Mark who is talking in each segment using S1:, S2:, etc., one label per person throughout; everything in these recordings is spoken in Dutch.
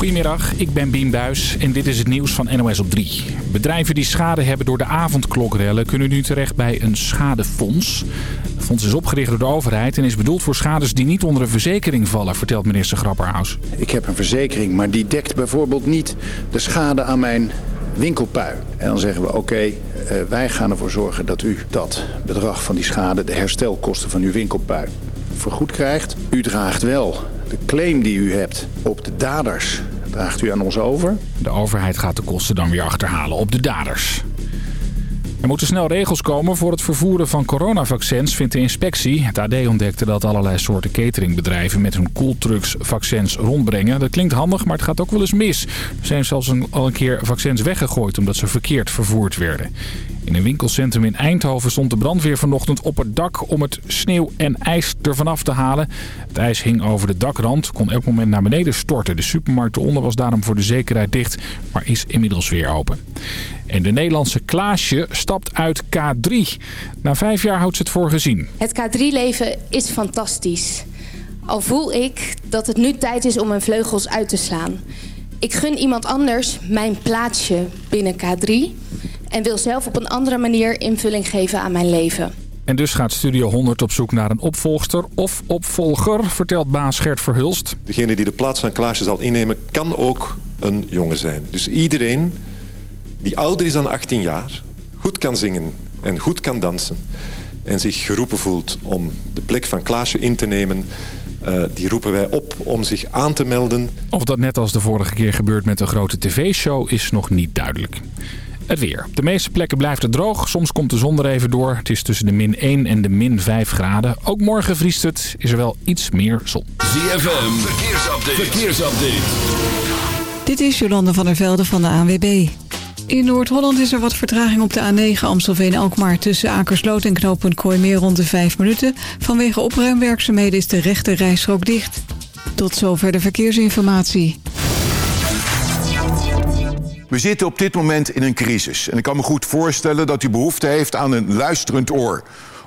S1: Goedemiddag, ik ben Bien Buis en dit is het nieuws van NOS op 3. Bedrijven die schade hebben door de avondklokrellen kunnen nu terecht bij een schadefonds. Het fonds is opgericht door de overheid en is bedoeld voor schades die niet onder een verzekering vallen, vertelt minister Grapperhaus.
S2: Ik heb een verzekering, maar die dekt bijvoorbeeld niet de schade aan mijn winkelpui. En dan zeggen we oké, eh, wij gaan ervoor zorgen dat u dat bedrag van die schade, de herstelkosten van uw winkelpui, vergoed krijgt. U draagt wel de claim die u hebt op de daders, draagt u aan ons over.
S1: De overheid gaat de kosten dan weer achterhalen op de daders. Er moeten snel regels komen voor het vervoeren van coronavaccins, vindt de inspectie. Het AD ontdekte dat allerlei soorten cateringbedrijven met hun koeltrucks vaccins rondbrengen. Dat klinkt handig, maar het gaat ook wel eens mis. Er zijn zelfs al een keer vaccins weggegooid omdat ze verkeerd vervoerd werden. In een winkelcentrum in Eindhoven stond de brandweer vanochtend op het dak om het sneeuw en ijs ervan af te halen. Het ijs hing over de dakrand, kon elk moment naar beneden storten. De supermarkt eronder was daarom voor de zekerheid dicht, maar is inmiddels weer open. En de Nederlandse Klaasje stapt uit K3. Na vijf jaar houdt ze het voor gezien.
S3: Het K3-leven is fantastisch. Al voel ik dat het nu tijd is om mijn vleugels uit te slaan. Ik gun iemand anders mijn plaatsje binnen K3... en wil zelf op een andere manier invulling geven aan mijn leven.
S1: En dus gaat Studio 100 op zoek naar een opvolgster of opvolger, vertelt baas Gert Verhulst.
S4: Degene die de plaats van Klaasje zal innemen, kan ook een jongen zijn. Dus iedereen die ouder is dan 18 jaar, goed kan zingen en goed kan dansen... en zich geroepen voelt om de plek van Klaasje in te nemen... Uh, die roepen wij op om zich aan te melden.
S1: Of dat net als de vorige keer gebeurt met een grote tv-show is nog niet duidelijk. Het weer. Op de meeste plekken blijft het droog. Soms komt de zon er even door. Het is tussen de min 1 en de min 5 graden. Ook morgen vriest het. Is er wel iets meer zon.
S5: ZFM. Verkeersupdate. Verkeersupdate.
S6: Dit is Jolande van der Velde van de ANWB. In Noord-Holland is er wat vertraging op de A9 Amstelveen-Alkmaar... tussen Akersloot en knooppunt Kooimeer rond de 5 minuten. Vanwege opruimwerkzaamheden is de rechte rijstrook dicht. Tot zover de verkeersinformatie.
S7: We zitten op dit moment in een crisis. En ik kan me goed voorstellen dat u behoefte heeft aan een luisterend oor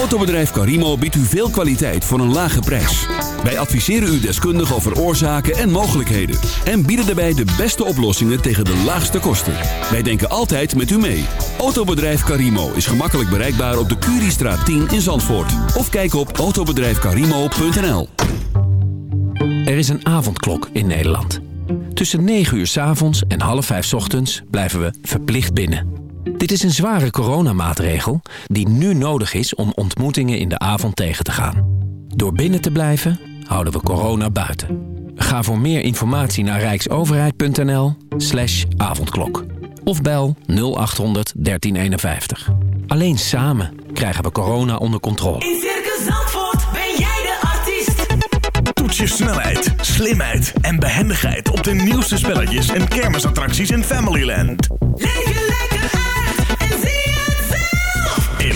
S5: Autobedrijf Carimo biedt u veel kwaliteit voor een lage prijs. Wij adviseren u deskundig over oorzaken en mogelijkheden. En bieden daarbij de beste oplossingen tegen de laagste kosten. Wij denken altijd met u mee. Autobedrijf Carimo is gemakkelijk bereikbaar op de Curiestraat 10 in Zandvoort. Of kijk op autobedrijfcarimo.nl
S8: Er is een avondklok in Nederland. Tussen 9 uur s avonds en half 5 s ochtends blijven we verplicht binnen. Dit is een zware coronamaatregel die nu nodig is om ontmoetingen in de avond tegen te gaan. Door binnen te blijven houden we corona buiten. Ga voor meer informatie naar rijksoverheid.nl slash avondklok. Of bel 0800 1351. Alleen samen krijgen we corona onder controle.
S9: In Circus Zandvoort ben jij de artiest.
S10: Toets je snelheid, slimheid en behendigheid op de nieuwste spelletjes en kermisattracties in Familyland.
S9: Leef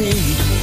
S11: day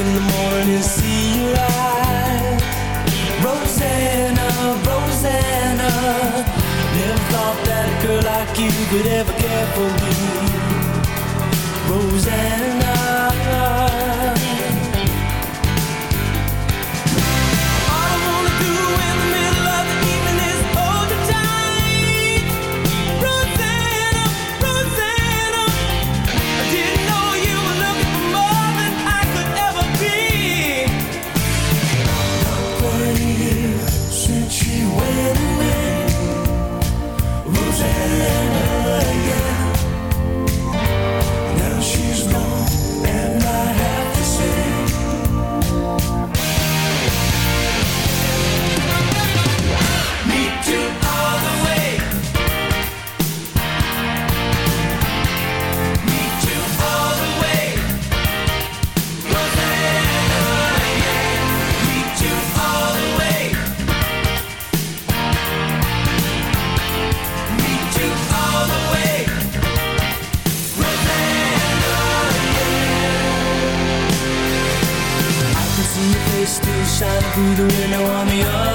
S11: in the
S12: morning, see you rise. Rosanna, Rosanna, never thought that a girl like you could ever care for me. Rosanna. Through the window on the other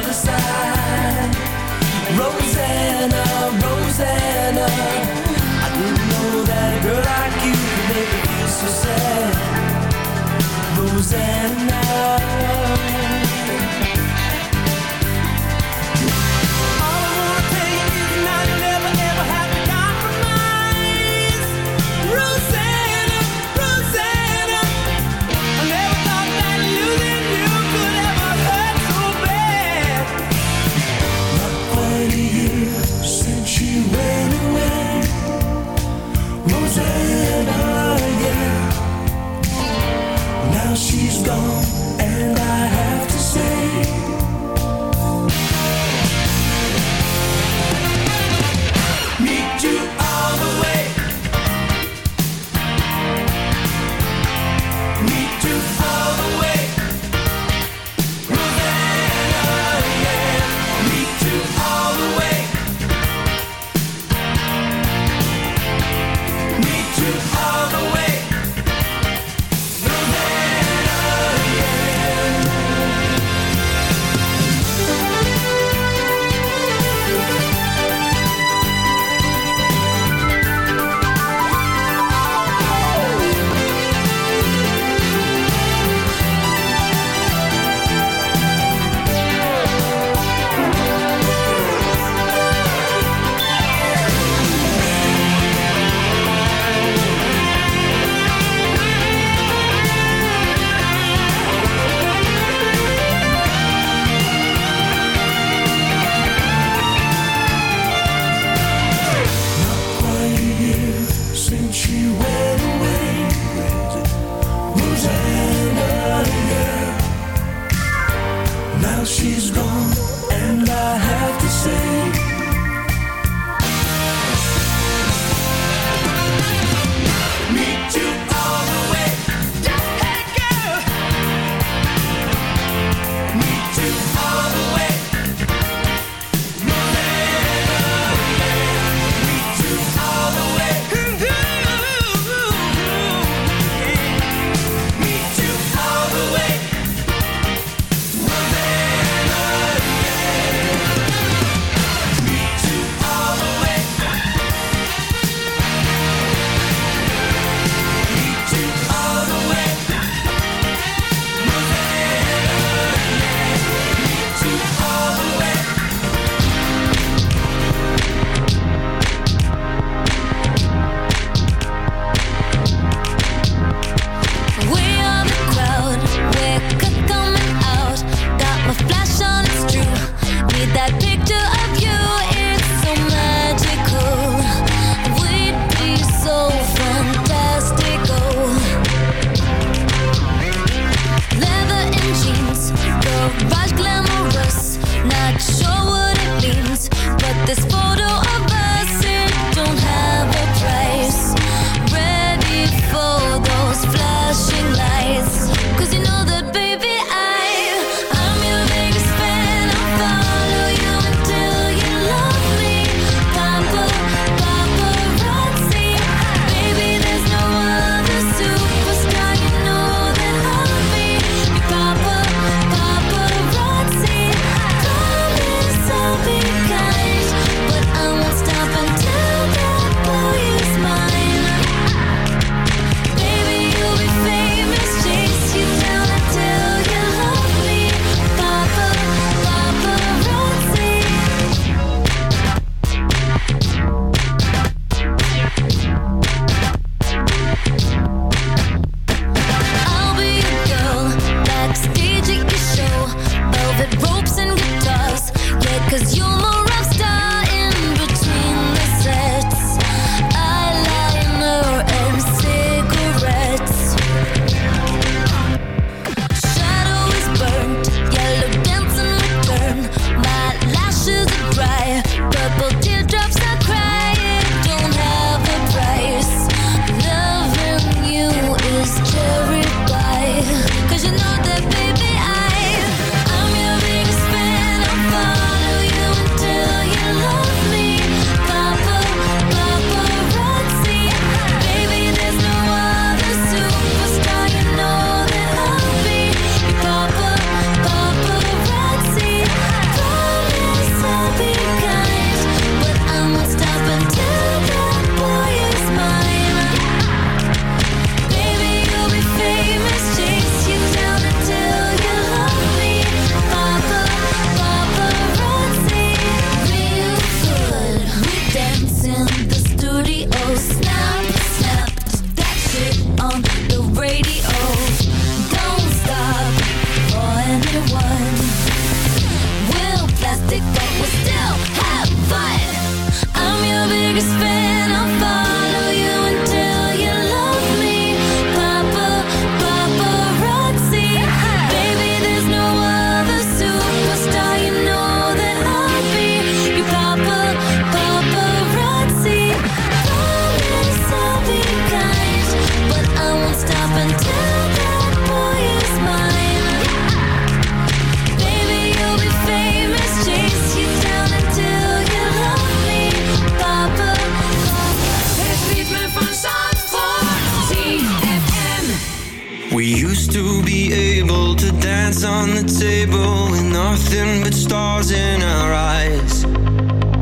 S12: used to be able to
S13: dance on the table with nothing but stars in our eyes.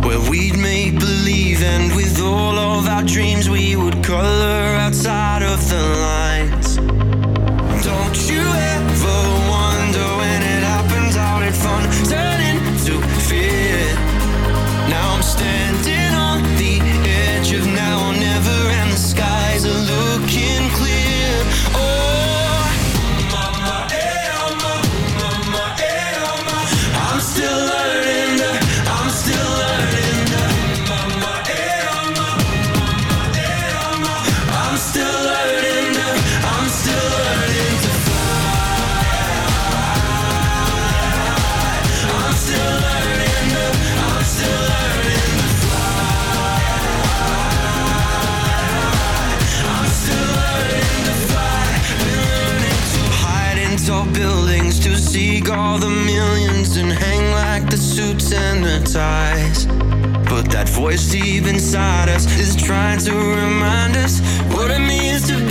S13: Where we'd make believe, and with all of our dreams, we would color outside of the line. voice deep inside us is trying to remind us what it means to be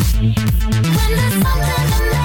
S14: When there's
S9: something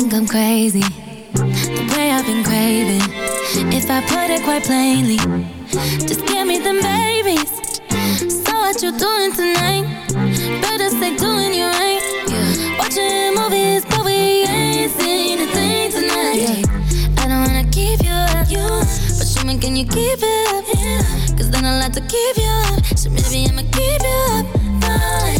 S14: think I'm crazy, the way I've been craving. If I put it quite plainly, just give me them babies. So what you doing tonight? Better stay doing you right. Watching movies, but we ain't seen a thing tonight. I don't wanna keep you up, you, but show me can you keep it up? Cause then I'll have to keep you up. So maybe I'ma keep you up. Fine.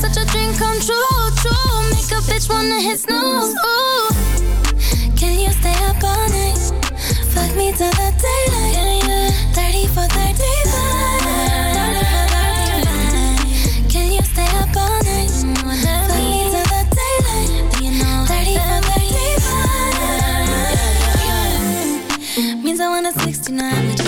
S14: Such a dream come true, true. Make a bitch wanna hit snooze. Ooh. Can you stay up all night? Fuck me till the daylight. 30 for 35. Can you stay up all night? Fuck me till the daylight. 30 for 35. Means I want a 69